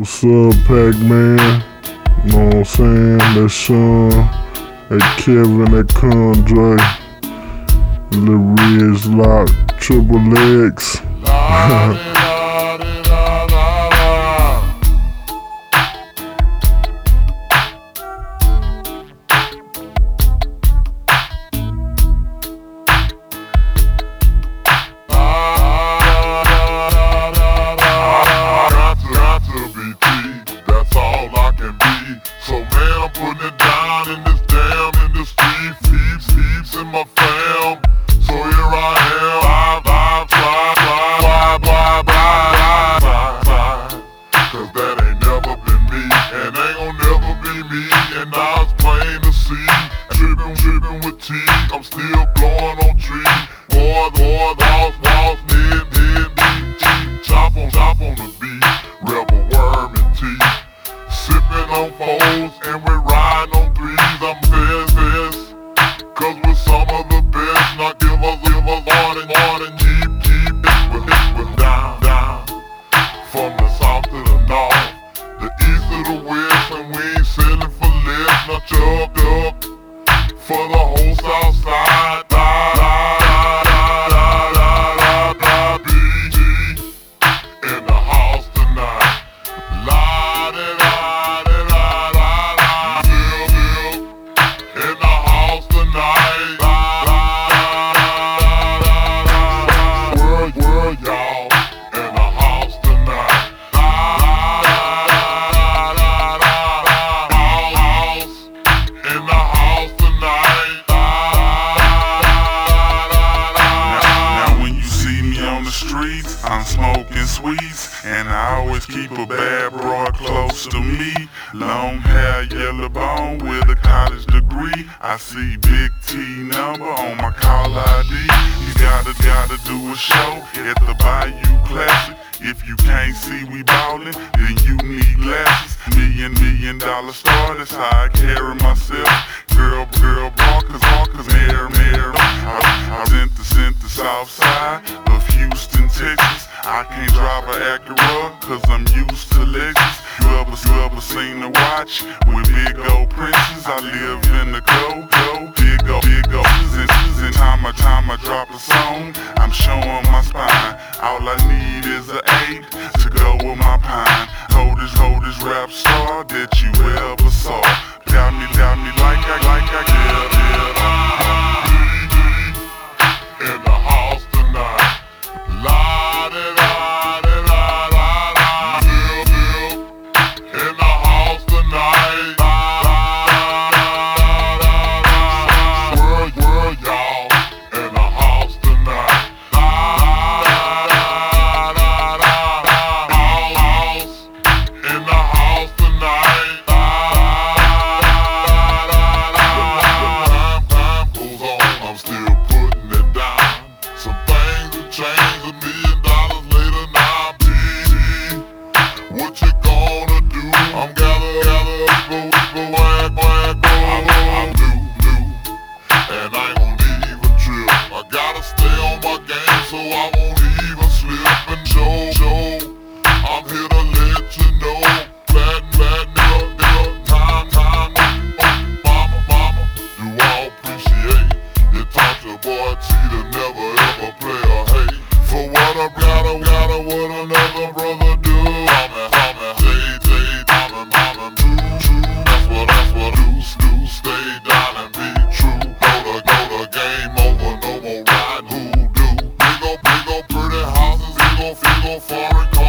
What's up, Pac-Man? You know what I'm saying? That Sean, that Kevin, that Condre, Lil Riz Lock, Triple X. I'm still blowing on trees. Boys, boys, walls, walls, mid, mid, mid, Chop on, chop on the beat. Rebel worm and teeth. Sipping on fours and For the whole south side. I'm smoking sweets, and I always keep a bad broad close to me. Long hair, yellow bone with a college degree. I see Big T number on my call ID. You gotta gotta do a show at the Bayou Classic. If you can't see we ballin', then you need glasses. Million million dollar star, that's how I carry myself. Girl, girl, walkers, walkers, mayor, mayor. I, I sent the sent the south side Texas. I can't drive a Acura, cause I'm used to Lexus. You ever, you ever seen the watch with big old princes? I live in the go, go, big old, big old. And time I time I drop a song, I'm showing my spine. All I boy never ever play a hate. For what I gotta, gotta, what another brother do. Mama, mama, say, say, mama, mama, true, true. That's what, that's what do, do. Stay down and be true. Go to, go to game over, no more riding hoodoo. Big ol' big ol' pretty houses, big ol' big ol' foreign.